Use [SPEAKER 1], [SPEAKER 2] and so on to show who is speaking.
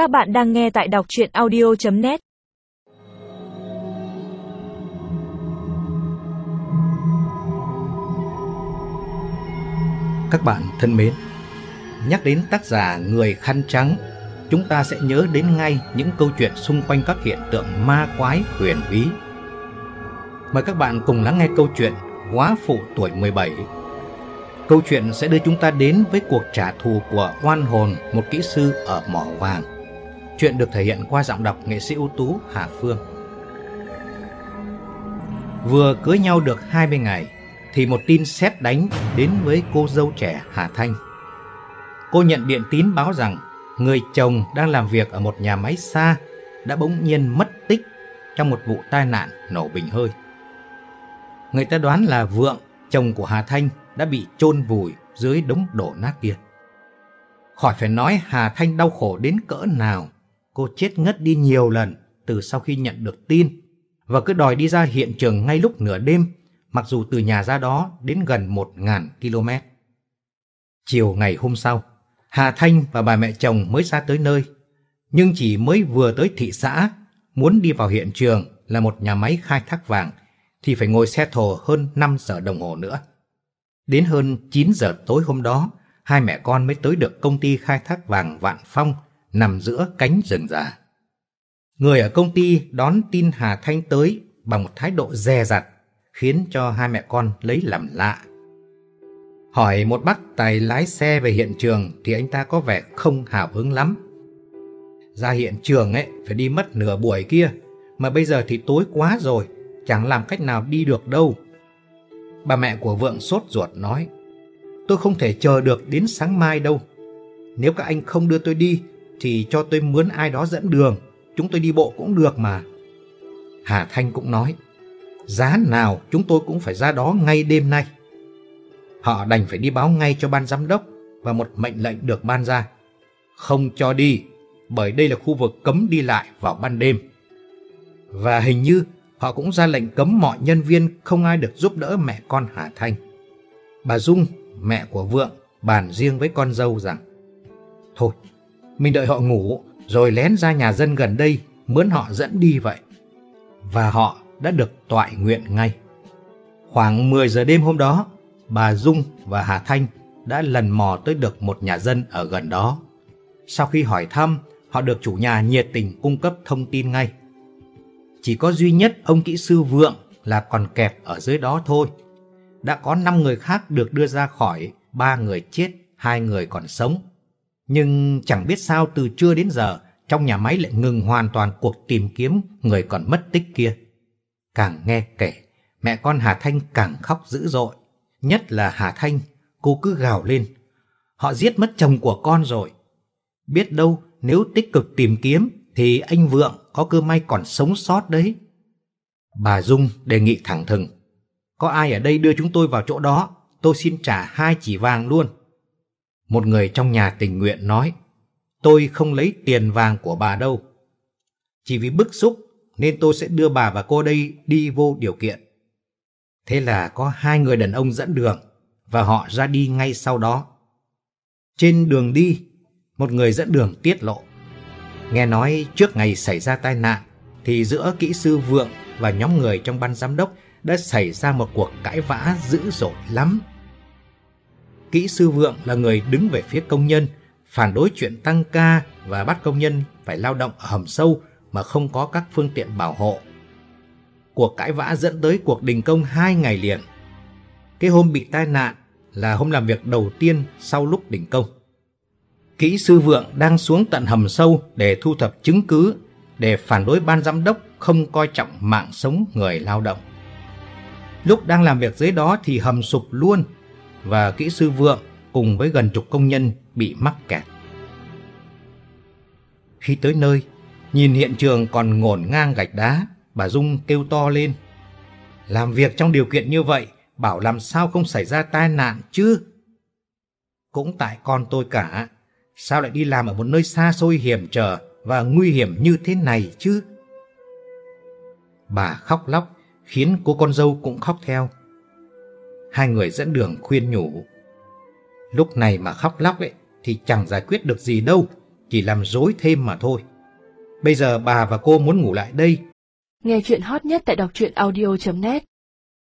[SPEAKER 1] Các bạn đang nghe tại đọc chuyện audio.net
[SPEAKER 2] Các bạn thân mến, nhắc đến tác giả Người Khăn Trắng, chúng ta sẽ nhớ đến ngay những câu chuyện xung quanh các hiện tượng ma quái huyền bí. Mời các bạn cùng lắng nghe câu chuyện Quá phụ tuổi 17 Câu chuyện sẽ đưa chúng ta đến với cuộc trả thù của oan hồn một kỹ sư ở mỏ vàng. Chuyện được thể hiện qua giọng đọc nghệ sĩ ưu tú Hà Phương. Vừa cưới nhau được 20 ngày thì một tin sét đánh đến với cô dâu trẻ Hà Thanh. Cô nhận điện tín báo rằng người chồng đang làm việc ở một nhà máy xa đã bỗng nhiên mất tích trong một vụ tai nạn nổ bình hơi. Người ta đoán là Vượng, chồng của Hà Thanh đã bị chôn vùi dưới đống đổ nát kia. Khỏi phải nói Hà Thanh đau khổ đến cỡ nào, cô chết ngất đi nhiều lần từ sau khi nhận được tin và cứ đòi đi ra hiện trường ngay lúc nửa đêm, mặc dù từ nhà ra đó đến gần 1.000 km. Chiều ngày hôm sau, Hà Thanh và bà mẹ chồng mới ra tới nơi, nhưng chỉ mới vừa tới thị xã, muốn đi vào hiện trường là một nhà máy khai thác vàng thì phải ngồi xe thồ hơn 5 giờ đồng hồ nữa. Đến hơn 9 giờ tối hôm đó, hai mẹ con mới tới được công ty khai thác vàng Vạn Phong nằm giữa cánh rừng già. Người ở công ty đón tin Hà Thanh tới bằng một thái độ dè dặt, khiến cho hai mẹ con lấy làm lạ. Hỏi một bác tài lái xe về hiện trường thì anh ta có vẻ không hào hứng lắm. Ra hiện trường ấy phải đi mất nửa buổi kia, mà bây giờ thì tối quá rồi, chẳng làm cách nào đi được đâu. Bà mẹ của Vượng sốt ruột nói, tôi không thể chờ được đến sáng mai đâu. Nếu các anh không đưa tôi đi, thì cho tôi mướn ai đó dẫn đường, chúng tôi đi bộ cũng được mà. Hà Thanh cũng nói, giá nào chúng tôi cũng phải ra đó ngay đêm nay. Họ đành phải đi báo ngay cho ban giám đốc và một mệnh lệnh được ban ra. Không cho đi, bởi đây là khu vực cấm đi lại vào ban đêm. Và hình như họ cũng ra lệnh cấm mọi nhân viên không ai được giúp đỡ mẹ con Hà Thanh. Bà Dung, mẹ của Vượng, bàn riêng với con dâu rằng Thôi, mình đợi họ ngủ rồi lén ra nhà dân gần đây mướn họ dẫn đi vậy. Và họ đã được toại nguyện ngay. Khoảng 10 giờ đêm hôm đó, bà Dung và Hà Thanh đã lần mò tới được một nhà dân ở gần đó. Sau khi hỏi thăm, họ được chủ nhà nhiệt tình cung cấp thông tin ngay. Chỉ có duy nhất ông kỹ sư Vượng là còn kẹt ở dưới đó thôi. Đã có 5 người khác được đưa ra khỏi, ba người chết, hai người còn sống. Nhưng chẳng biết sao từ trưa đến giờ, trong nhà máy lại ngừng hoàn toàn cuộc tìm kiếm người còn mất tích kia. Càng nghe kể, mẹ con Hà Thanh càng khóc dữ dội. Nhất là Hà Thanh, cô cứ gào lên. Họ giết mất chồng của con rồi. Biết đâu nếu tích cực tìm kiếm thì anh Vượng có cơ may còn sống sót đấy. Bà Dung đề nghị thẳng thừng. Có ai ở đây đưa chúng tôi vào chỗ đó, tôi xin trả hai chỉ vàng luôn. Một người trong nhà tình nguyện nói, tôi không lấy tiền vàng của bà đâu. Chỉ vì bức xúc nên tôi sẽ đưa bà và cô đây đi vô điều kiện. Thế là có hai người đàn ông dẫn đường và họ ra đi ngay sau đó. Trên đường đi, một người dẫn đường tiết lộ. Nghe nói trước ngày xảy ra tai nạn thì giữa kỹ sư Vượng và nhóm người trong ban giám đốc đã xảy ra một cuộc cãi vã dữ dội lắm. Kỹ sư Vượng là người đứng về phía công nhân, phản đối chuyện tăng ca và bắt công nhân phải lao động ở hầm sâu mà không có các phương tiện bảo hộ. Cuộc cãi vã dẫn tới cuộc đình công hai ngày liền. Cái hôm bị tai nạn là hôm làm việc đầu tiên sau lúc đình công. Kỹ sư Vượng đang xuống tận hầm sâu để thu thập chứng cứ để phản đối ban giám đốc không coi trọng mạng sống người lao động. Lúc đang làm việc dưới đó thì hầm sụp luôn và kỹ sư Vượng cùng với gần chục công nhân bị mắc kẹt. Khi tới nơi, nhìn hiện trường còn ngổn ngang gạch đá, bà Dung kêu to lên. Làm việc trong điều kiện như vậy, bảo làm sao không xảy ra tai nạn chứ? Cũng tại con tôi cả, sao lại đi làm ở một nơi xa xôi hiểm trở và nguy hiểm như thế này chứ? Bà khóc lóc, khiến cô con dâu cũng khóc theo. Hai người dẫn đường khuyên nhủ. Lúc này mà khóc lóc ấy, thì chẳng giải quyết được gì đâu, chỉ làm dối thêm mà thôi. Bây giờ bà và cô muốn ngủ lại đây
[SPEAKER 3] Nghe chuyện hot nhất tại đọc truyện audio.net